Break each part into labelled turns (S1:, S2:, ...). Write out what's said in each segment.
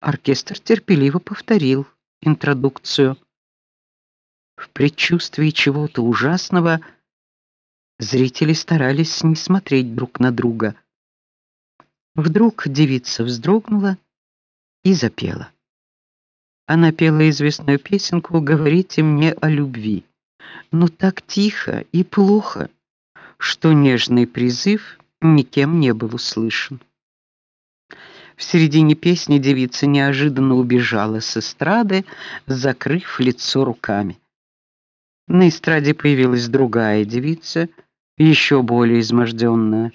S1: Оркестр терпеливо повторил интродукцию. В предчувствии чего-то ужасного зрители старались не смотреть друг на друга. Вдруг девица вздрогнула и запела. Она пела известную песенку "Говорите мне о любви", но так тихо и плохо, что нежный призыв никем не был услышан. В середине песни девица неожиданно убежала с эстрады, закрыв лицо руками. На эстраде появилась другая девица, еще более изможденная.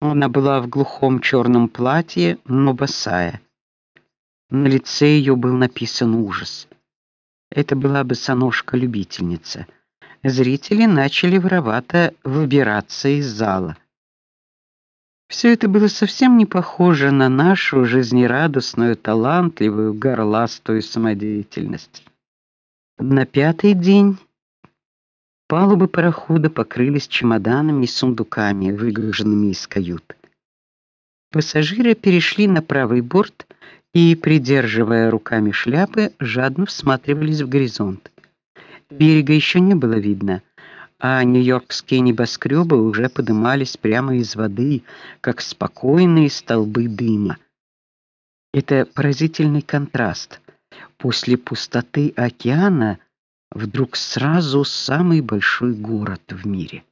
S1: Она была в глухом черном платье, но босая. На лице ее был написан ужас. Это была босоножка-любительница. Зрители начали воровато выбираться из зала. Все это было совсем не похоже на нашу жизнерадостную, талантливую, горластую самодеятельность. На пятый день палубы парохода покрылись чемоданами и сундуками, выгруженными из кают. Пассажиры перешли на правый борт и, придерживая руками шляпы, жадно всматривались в горизонт. Берега еще не было видно а нью-йоркские небоскребы уже поднимались прямо из воды, как спокойные столбы дыма. Это поразительный контраст. После пустоты океана вдруг сразу самый большой город в мире.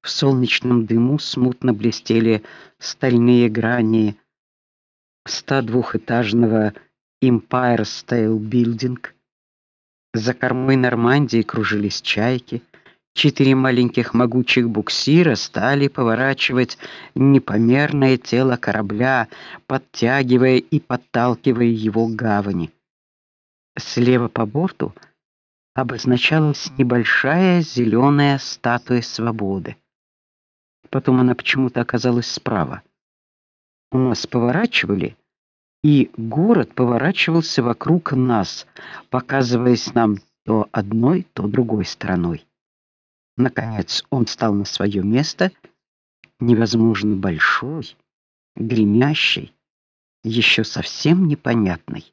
S1: В солнечном дыму смутно блестели стальные грани 102-этажного Empire State Building. За кормой Нормандии кружились чайки. Четыре маленьких могучих буксира стали поворачивать непомерное тело корабля, подтягивая и подталкивая его к гавани. Слева по борту обозначалась небольшая зеленая статуя свободы. Потом она почему-то оказалась справа. У нас поворачивали, и город поворачивался вокруг нас, показываясь нам то одной, то другой стороной. Наконец он стал на свое место, невозможно большой, гремящий, еще совсем непонятный.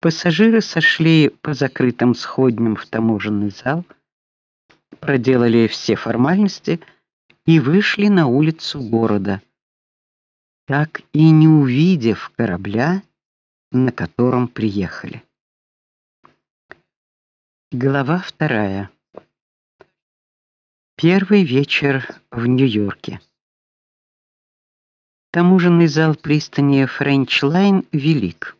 S1: Пассажиры сошли по закрытым сходням в таможенный зал, проделали все формальности и вышли на улицу города, так и не увидев корабля, на котором приехали. Глава вторая. Первый вечер в Нью-Йорке. Таможенный зал пристани French Line велик.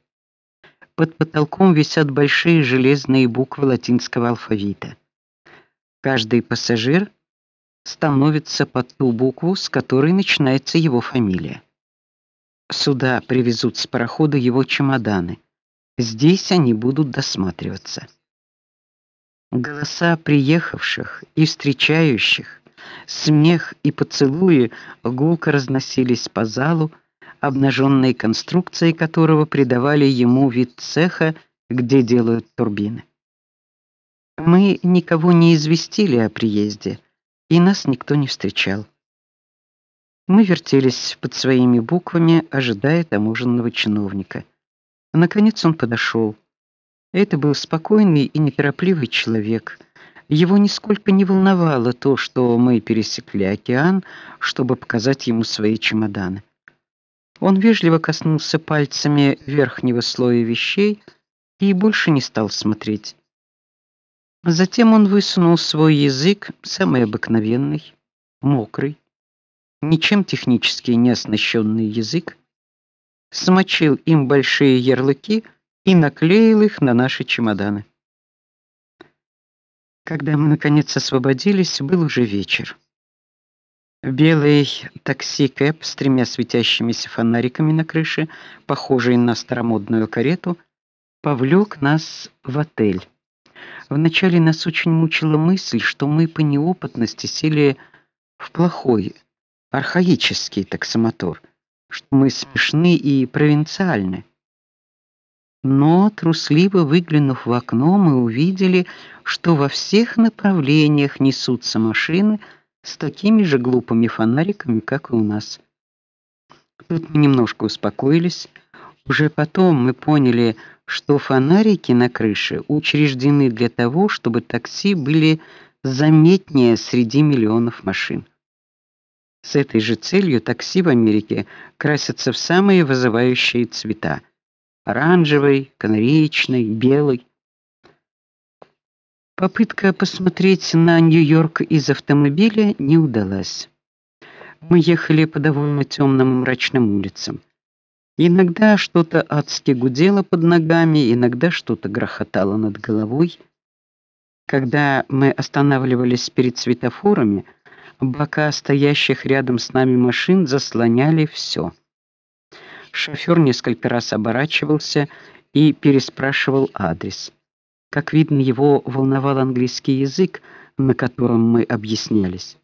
S1: Под потолком висят большие железные буквы латинского алфавита. Каждый пассажир становится под ту букву, с которой начинается его фамилия. Сюда привезут с парохода его чемоданы. Здесь они будут досматриваться. Голоса приехавших и встречающих, смех и поцелуи гулко разносились по залу, обнаженные конструкции которого придавали ему вид цеха, где делают турбины. Мы никого не известили о приезде, и нас никто не встречал. Мы вертелись под своими буквами, ожидая таможенного чиновника. Наконец он подошел. Это был спокойный и неторопливый человек. Его нисколько не волновало то, что мы пересекли океан, чтобы показать ему свои чемоданы. Он вежливо коснулся пальцами верхнего слоя вещей и больше не стал смотреть. Затем он высунул свой язык, самый обыкновенный, мокрый, ничем технически не оснащенный язык, смочил им большие ярлыки и наклеил их на наши чемоданы. Когда мы наконец освободились, был уже вечер. Белый такси-кэб с тремя светящимися фонариками на крыше, похожий на старомодную карету, повлек нас в отель. Вначале нас очень мучила мысль, что мы по неопытности сели в плохой, архаический таксомотор, что мы смешны и провинциальны. Но трусливо выглянув в окно, мы увидели, что во всех направлениях несутся машины с такими же глупыми фонариками, как и у нас. Тут мы немножко успокоились, Уже потом мы поняли, что фонарики на крыше учреждены для того, чтобы такси были заметнее среди миллионов машин. С этой же целью такси в Америке красятся в самые вызывающие цвета: оранжевый, канареечный, белый. Попытка посмотреть на Нью-Йорк из автомобиля не удалась. Мы ехали по довольно темным мрачным улицам. Иногда что-то адски гудело под ногами, иногда что-то грохотало над головой. Когда мы останавливались перед светофорами, бока стоящих рядом с нами машин заслоняли все. Шофёр несколько раз оборачивался и переспрашивал адрес. Как видно, его волновал английский язык, на котором мы объяснялись.